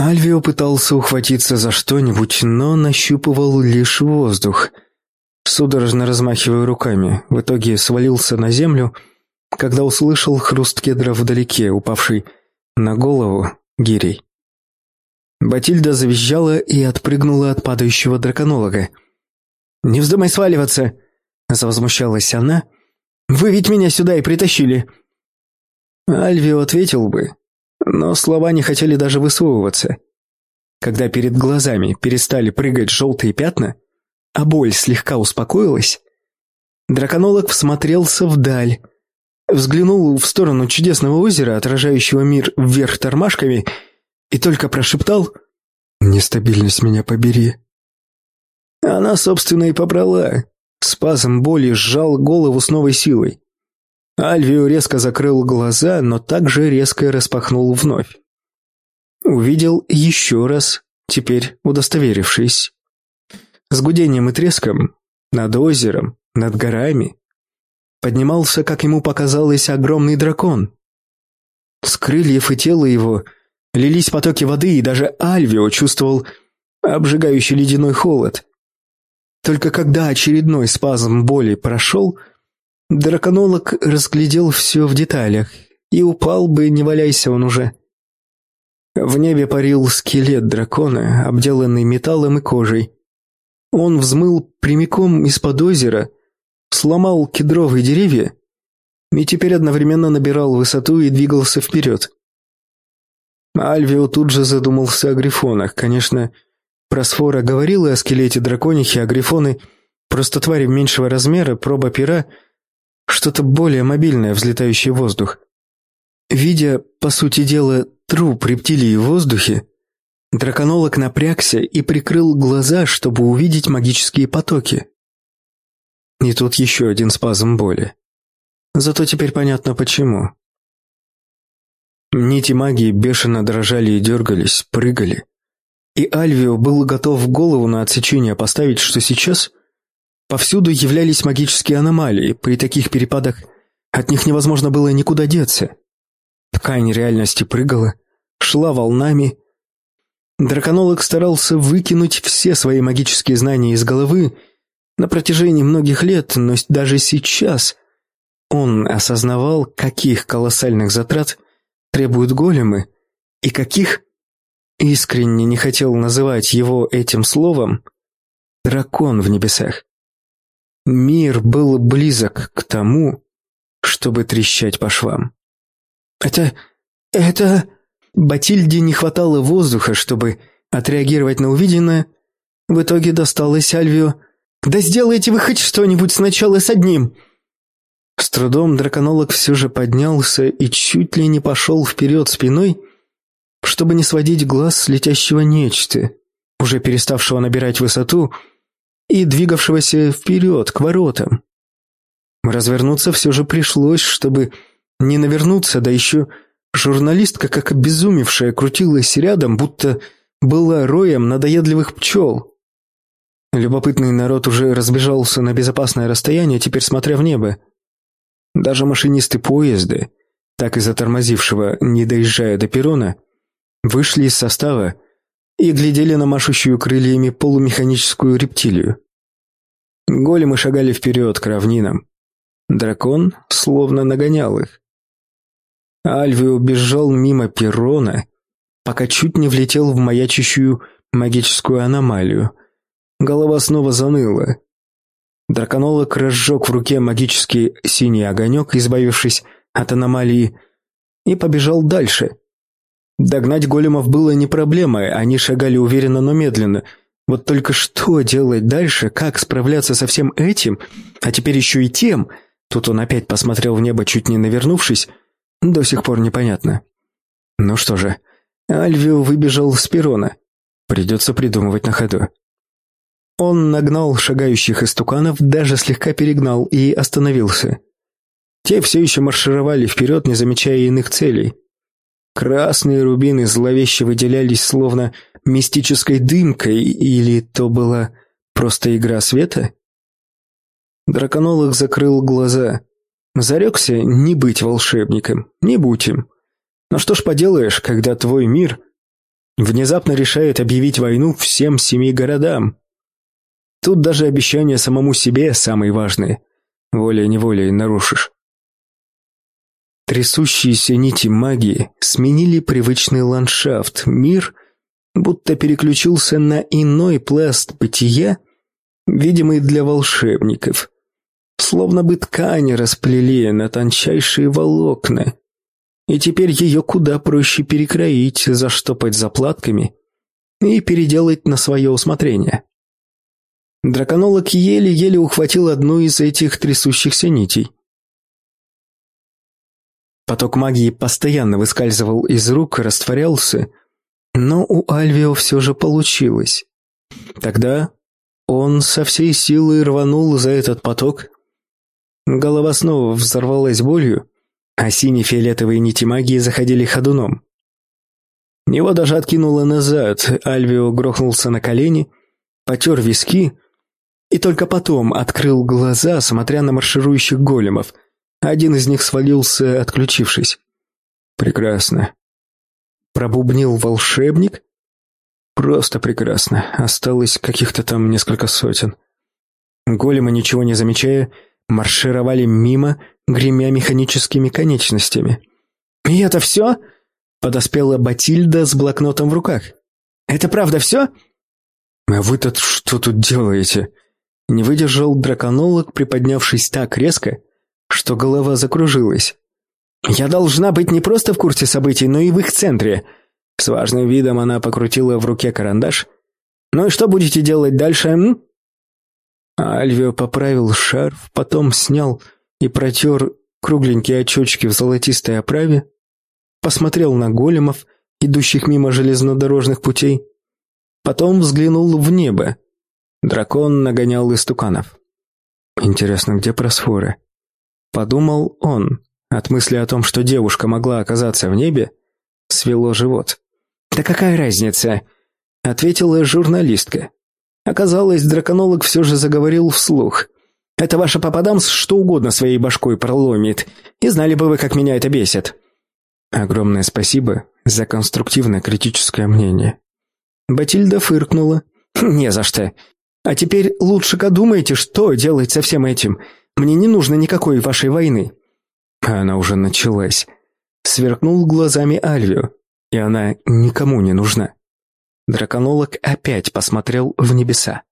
Альвио пытался ухватиться за что-нибудь, но нащупывал лишь воздух. Судорожно размахивая руками, в итоге свалился на землю, когда услышал хруст кедра вдалеке, упавший на голову гирей. Батильда завизжала и отпрыгнула от падающего драконолога. «Не вздумай сваливаться!» – завозмущалась она. «Вы ведь меня сюда и притащили!» Альвио ответил бы, но слова не хотели даже высовываться. Когда перед глазами перестали прыгать желтые пятна, а боль слегка успокоилась, драконолог всмотрелся вдаль, взглянул в сторону чудесного озера, отражающего мир вверх тормашками, и только прошептал «Нестабильность меня побери». Она, собственно, и побрала. Спазм боли сжал голову с новой силой. Альвио резко закрыл глаза, но также резко распахнул вновь. Увидел еще раз, теперь удостоверившись. С гудением и треском, над озером, над горами, поднимался, как ему показалось, огромный дракон. С крыльев и тела его лились потоки воды, и даже Альвио чувствовал обжигающий ледяной холод. Только когда очередной спазм боли прошел, Драконолог разглядел все в деталях, и упал бы, не валяйся он уже. В небе парил скелет дракона, обделанный металлом и кожей. Он взмыл прямиком из-под озера, сломал кедровые деревья и теперь одновременно набирал высоту и двигался вперед. Альвио тут же задумался о грифонах. Конечно, Просфора говорила о скелете драконихи, а грифоны — просто твари меньшего размера, проба пера — что-то более мобильное, взлетающее в воздух. Видя, по сути дела, труп рептилии в воздухе, драконолог напрягся и прикрыл глаза, чтобы увидеть магические потоки. И тут еще один спазм боли. Зато теперь понятно почему. Нити магии бешено дрожали и дергались, прыгали. И Альвио был готов голову на отсечение поставить, что сейчас Повсюду являлись магические аномалии, при таких перепадах от них невозможно было никуда деться. Ткань реальности прыгала, шла волнами. Драконолог старался выкинуть все свои магические знания из головы на протяжении многих лет, но даже сейчас он осознавал, каких колоссальных затрат требуют големы и каких искренне не хотел называть его этим словом дракон в небесах. Мир был близок к тому, чтобы трещать по швам. «Это... это...» Батильде не хватало воздуха, чтобы отреагировать на увиденное. В итоге досталось Альвио. «Да сделайте вы хоть что-нибудь сначала с одним!» С трудом драконолог все же поднялся и чуть ли не пошел вперед спиной, чтобы не сводить глаз с летящего нечто, уже переставшего набирать высоту, и двигавшегося вперед, к воротам. Развернуться все же пришлось, чтобы не навернуться, да еще журналистка, как обезумевшая, крутилась рядом, будто была роем надоедливых пчел. Любопытный народ уже разбежался на безопасное расстояние, теперь смотря в небо. Даже машинисты поезда, так и затормозившего, не доезжая до перрона, вышли из состава и глядели на машущую крыльями полумеханическую рептилию. Големы шагали вперед к равнинам. Дракон словно нагонял их. Альвио бежал мимо перрона, пока чуть не влетел в маячащую магическую аномалию. Голова снова заныла. Драконолог разжег в руке магический синий огонек, избавившись от аномалии, и побежал дальше. Догнать големов было не проблемой, они шагали уверенно, но медленно. Вот только что делать дальше, как справляться со всем этим, а теперь еще и тем, тут он опять посмотрел в небо, чуть не навернувшись, до сих пор непонятно. Ну что же, Альвио выбежал с перрона. Придется придумывать на ходу. Он нагнал шагающих истуканов, даже слегка перегнал и остановился. Те все еще маршировали вперед, не замечая иных целей. Красные рубины зловеще выделялись словно мистической дымкой, или то была просто игра света? Драконолог закрыл глаза. Зарекся не быть волшебником, не будь им. Но что ж поделаешь, когда твой мир внезапно решает объявить войну всем семи городам. Тут даже обещание самому себе самое важное. Волей-неволей нарушишь. Трясущиеся нити магии сменили привычный ландшафт. Мир будто переключился на иной пласт бытия, видимый для волшебников. Словно бы ткани расплели на тончайшие волокна. И теперь ее куда проще перекроить, заштопать заплатками и переделать на свое усмотрение. Драконолог еле-еле ухватил одну из этих трясущихся нитей. Поток магии постоянно выскальзывал из рук, растворялся, но у Альвио все же получилось. Тогда он со всей силы рванул за этот поток. Голова снова взорвалась болью, а сине-фиолетовые нити магии заходили ходуном. Его даже откинуло назад, Альвио грохнулся на колени, потер виски и только потом открыл глаза, смотря на марширующих големов – один из них свалился, отключившись. Прекрасно. Пробубнил волшебник. Просто прекрасно. Осталось каких-то там несколько сотен. Големы, ничего не замечая, маршировали мимо, гремя механическими конечностями. «И это все?» — подоспела Батильда с блокнотом в руках. «Это правда все?» «А вы-то что тут делаете?» Не выдержал драконолог, приподнявшись так резко, что голова закружилась. «Я должна быть не просто в курсе событий, но и в их центре». С важным видом она покрутила в руке карандаш. «Ну и что будете делать дальше, м?» Альвио поправил шарф, потом снял и протер кругленькие очечки в золотистой оправе, посмотрел на големов, идущих мимо железнодорожных путей, потом взглянул в небо. Дракон нагонял истуканов. Интересно, где просфоры? Подумал он. От мысли о том, что девушка могла оказаться в небе, свело живот. «Да какая разница?» — ответила журналистка. Оказалось, драконолог все же заговорил вслух. «Это ваша попадамс что угодно своей башкой проломит, и знали бы вы, как меня это бесит». Огромное спасибо за конструктивное критическое мнение. Батильда фыркнула. «Не за что. А теперь лучше-ка думайте, что делать со всем этим. Мне не нужно никакой вашей войны». Она уже началась. Сверкнул глазами Альвио, и она никому не нужна. Драконолог опять посмотрел в небеса.